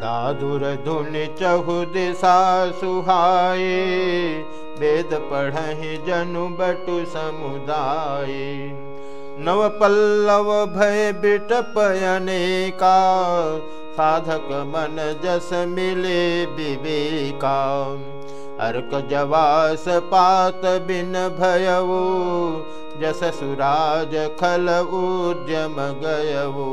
दादुर धुन चहु दिशा सुहाए वेद पढ़हि जनु बटु समुदाय। नव पल्लव भय बिटपयने का साधक मन जस मिले विवेका। अर्क जवास पात बिन भयवो जस सुराज खल उद्यम गयवो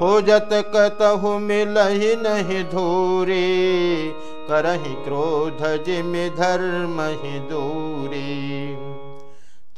खोजत कतहु मिलहि नहीं धूरी, करहि क्रोध जिम धर्म ही दूरी।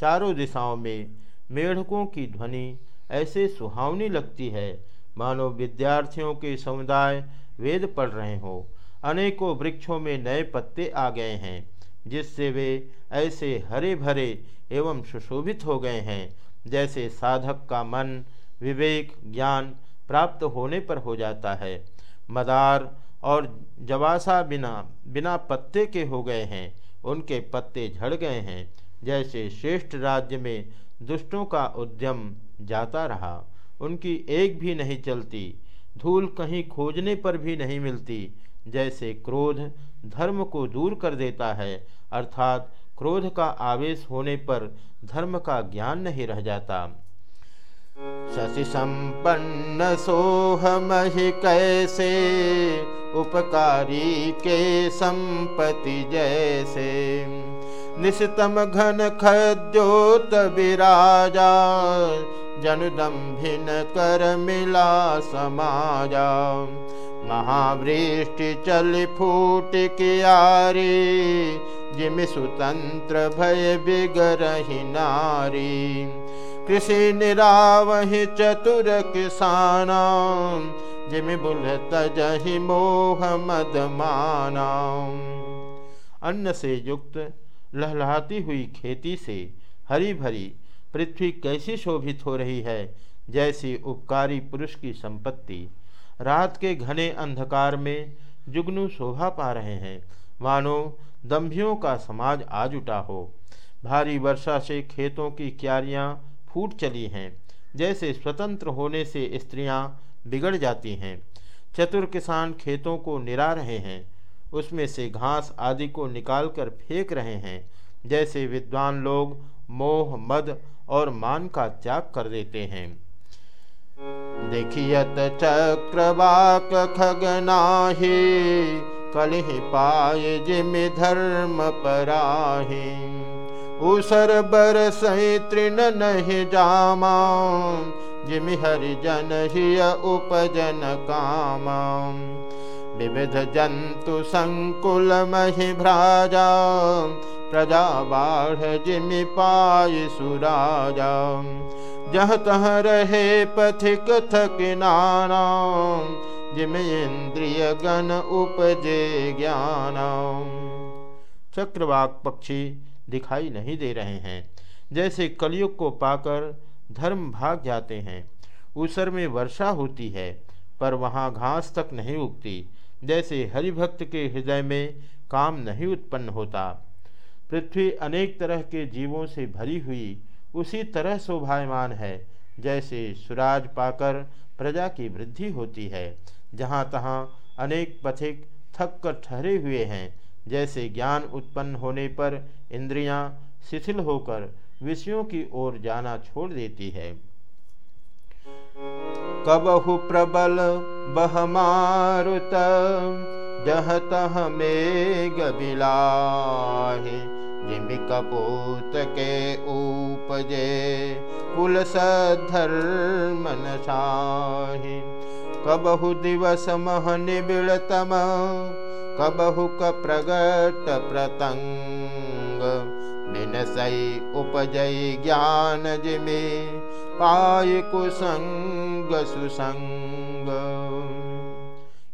चारों दिशाओं में मेढकों की ध्वनि ऐसे सुहावनी लगती है, मानो विद्यार्थियों के समुदाय वेद पढ़ रहे हो। अनेकों वृक्षों में नए पत्ते आ गए हैं, जिससे वे ऐसे हरे भरे एवं सुशोभित हो गए हैं, जैसे साधक का मन, विवेक, ज्ञान प्राप्त होने पर हो जाता है। मदार और जवासा बिना बिना पत्ते के हो गए हैं। उनके पत्ते झड़ गए हैं। जैसे श्रेष्ठ राज्य में दुष्टों का उद्यम जाता रहा। उनकी एक भी नहीं चलती। धूल कहीं खोजने पर भी नहीं मिलती। जैसे क्रोध धर्म को दूर कर देता है, अर्थात क्रोध का आवेश होने पर धर्म का ज्ञान नहीं रह जाता। शशि संपन्न सोहमहि कैसे उपकारी के संपति जैसे। निशतम घन खद्योत विराजा, जनुदम्भिन कर मिला समाजा। महावृष्टि चल फूट कियारी जिम सुतंत्र भय बिगरही नारी। कृषि निरावहि चतुर किसाना, जिम बुल तजहि मोह मद माना। अन्न से युक्त लहलहाती हुई खेती से हरी भरी पृथ्वी कैसी शोभित हो रही है, जैसी उपकारी पुरुष की संपत्ति रात के घने अंधकार में जुगनू शोभा पा रहे हैं। मानो दम्भियों का समाज आज उठा हो। भारी वर्षा से खेतों की क्यारियाँ फूट चली हैं। जैसे स्वतंत्र होने से स्त्रियाँ बिगड़ जाती हैं। चतुर किसान खेतों को निरा रहे हैं। उसमें से घास आदि को निकालकर फेंक रहे हैं। जैसे विद्वान लोग मोह, मद और मान का त्याग कर देते हैं। देखियत चक्रवाक खगनाही कलि पाए जिम धर्म पराही। उसर बर सही तृण नहीं जामा। जिम हरिजन ही उपजन काम। विविध जंतु संकुल महि भ्राजा। प्रजा बाढ़ जिमि पाय सुराजा। जह तह रहे पथिक थक नाना। जिम इंद्रिय गण उपजे ज्ञान। चक्रवाक पक्षी दिखाई नहीं दे रहे हैं। जैसे कलयुग को पाकर धर्म भाग जाते हैं उसर में वर्षा होती है, पर वहाँ घास तक नहीं उगती। जैसे हरिभक्त के हृदय में काम नहीं उत्पन्न होता। पृथ्वी अनेक तरह के जीवों से भरी हुई उसी तरह शोभायमान है, जैसे सुराज पाकर प्रजा की वृद्धि होती है, जहाँ तहाँ अनेक पथिक थक कर ठहरे हुए हैं जैसे ज्ञान उत्पन्न होने पर इंद्रियाँ शिथिल होकर विषयों की ओर जाना छोड़ देती है। कबहु प्रबल बह मारुत जह तह में कपूत के उपजे कुल सधर्म शाही कबहु दिवस मह निबिड़तम कबहु क प्रगट प्रतंग बिनसई उपजय ज्ञान जिमे, पाय कुसंग सुसंग।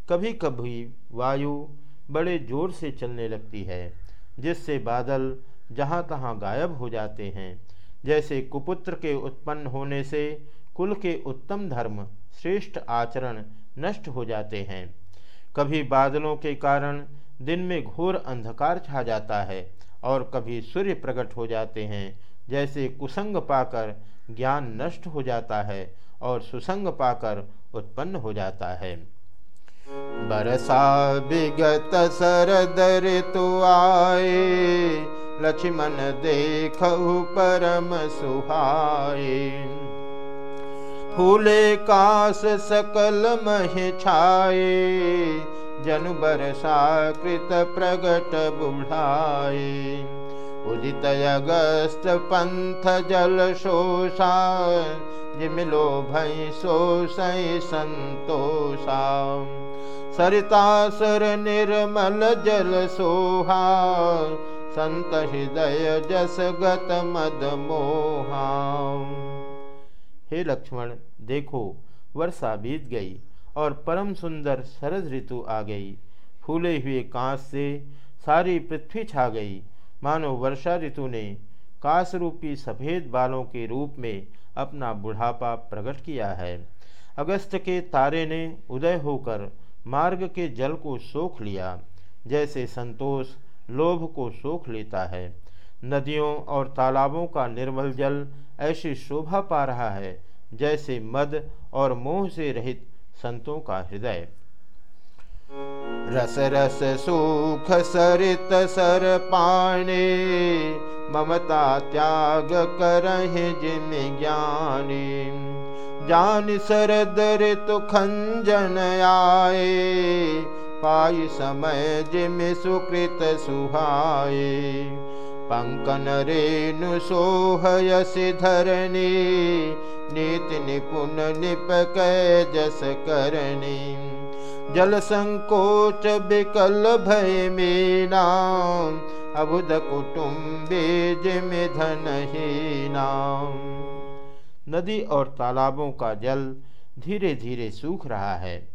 कभी कभी वायु बड़े ज़ोर से चलने लगती है, जिससे बादल जहाँ तहाँ गायब हो जाते हैं। जैसे कुपुत्र के उत्पन्न होने से कुल के उत्तम धर्म, श्रेष्ठ आचरण नष्ट हो जाते हैं। कभी बादलों के कारण दिन में घोर अंधकार छा जाता है और कभी सूर्य प्रकट हो जाते हैं, जैसे कुसंग पाकर ज्ञान नष्ट हो जाता है और सुसंग पाकर उत्पन्न हो जाता है। बरसा विगत सरदर तो आए, लक्ष्मण देख परम सुहाए। फूले कास सकल मह छाए, जनु बरसा कृत प्रगट बुढ़ाए। उदित अगस्त पंथ जल शोषा जिमिलो भई शोषय संतोषा। सरितासर निर्मल जल सोहा, संत हृदय जस गत मद मोहा। हे लक्ष्मण, देखो, वर्षा बीत गई और परम सुंदर शरद ऋतु आ गई। फूले हुए कांस से सारी पृथ्वी छा गई। मानो वर्षा ऋतु ने काश रूपी सफ़ेद बालों के रूप में अपना बुढ़ापा प्रकट किया है। अगस्त के तारे ने उदय होकर मार्ग के जल को सोख लिया। जैसे संतोष लोभ को सोख लेता है नदियों और तालाबों का निर्मल जल ऐसी शोभा पा रहा है, जैसे मद और मोह से रहित संतों का हृदय। रस रस सुख सरित सर पाने, ममता त्याग करहे जिम ज्ञानी। जान शरद ऋतु खंजन आए, पाई समय जिम सुकृत सुहाए। पंकन रेणु सोहयस धरणी नीति निपुण निपक जस करणी। जल संकोच विकल भय मीना अबुद कुटुम्बे जिम नदी और तालाबों का जल धीरे धीरे सूख रहा है।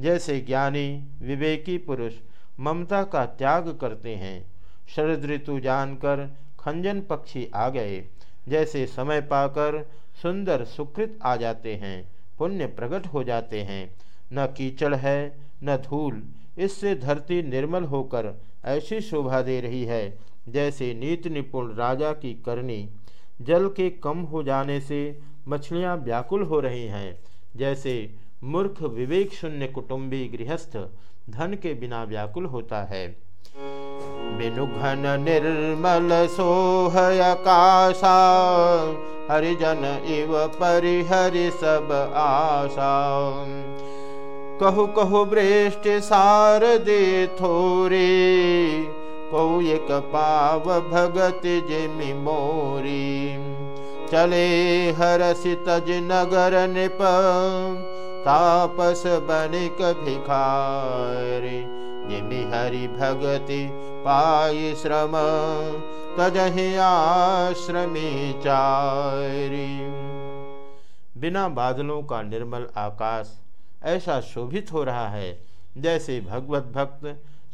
जैसे ज्ञानी, विवेकी पुरुष ममता का त्याग करते हैं शरद ऋतु जानकर खंजन पक्षी आ गए। जैसे समय पाकर सुंदर सुकृत आ जाते हैं, पुण्य प्रकट हो जाते हैं। न कीचड़ है, न धूल, इससे धरती निर्मल होकर ऐसी शोभा दे रही है, जैसे नीति निपुण राजा की करनी। जल के कम हो जाने से मछलियाँ व्याकुल हो रही हैं, जैसे मूर्ख विवेक शून्य कुटुंबी गृहस्थ धन के बिना व्याकुल होता है। बिनु घन निर्मल सोहकाशा हरिजन इव परिहरि सब आशा। कहु कहु वृष्टि सार दे थोरे कौ एक पाव भगत मोरी। चले हरसि तज नगर निप तापस बनिक भिखारी। जिमि हरि भगति पाई श्रम, तजहि आश्रमी चारी। बिना बादलों का निर्मल आकाश ऐसा शोभित हो रहा है जैसे भगवत भक्त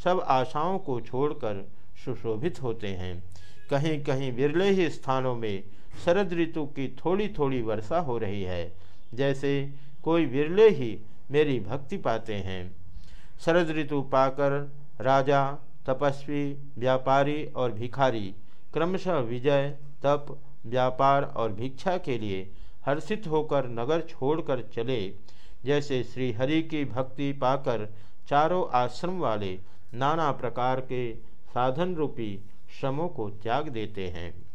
सब आशाओं को छोड़कर सुशोभित होते हैं। कहीं कहीं विरले ही स्थानों में शरद ऋतु की थोड़ी थोड़ी वर्षा हो रही है, जैसे कोई विरले ही मेरी भक्ति पाते हैं। शरद ऋतु पाकर राजा तपस्वी, व्यापारी और भिखारी, क्रमशः विजय, तप, व्यापार और भिक्षा के लिए हर्षित होकर नगर छोड़कर चले। जैसे श्री हरि की भक्ति पाकर चारों आश्रम वाले नाना प्रकार के साधन रूपी श्रमों को त्याग देते हैं।